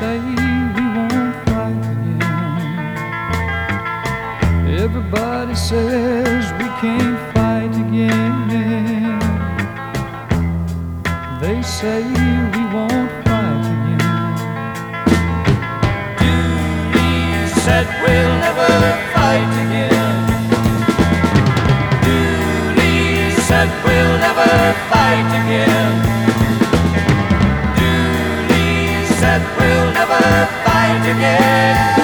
say we won't fight again. Everybody says we can't fight again. They say again.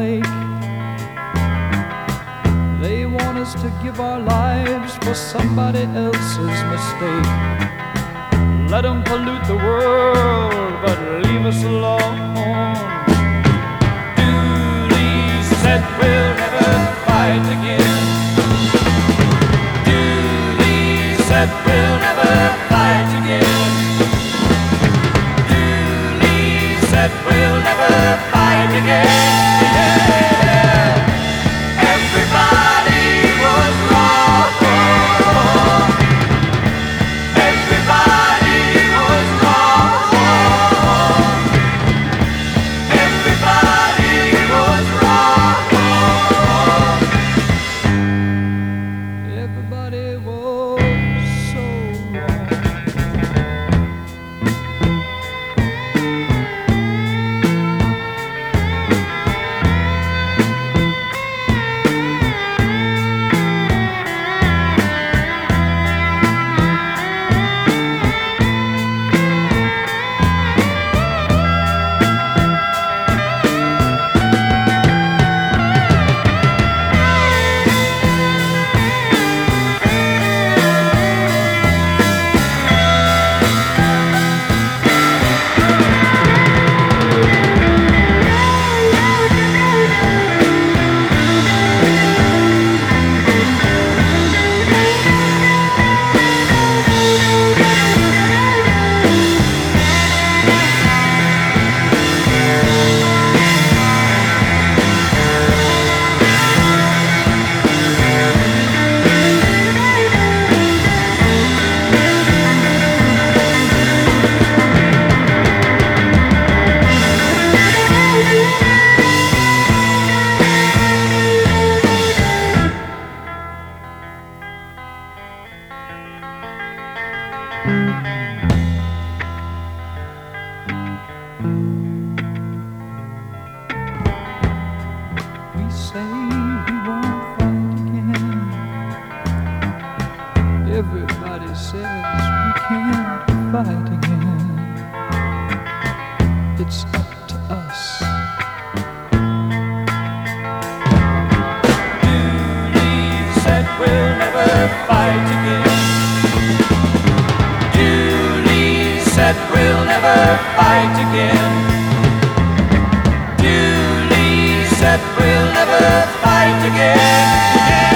Lake. They want us to give our lives for somebody else's mistake. Let them pollute the world, but leave us alone. Dooley said we'll never fight again. Dooley said we'll never Everybody says we can't fight again. It's up to us. Dooley said we'll never fight again. Dooley said we'll never fight again. Dooley said we'll never fight again.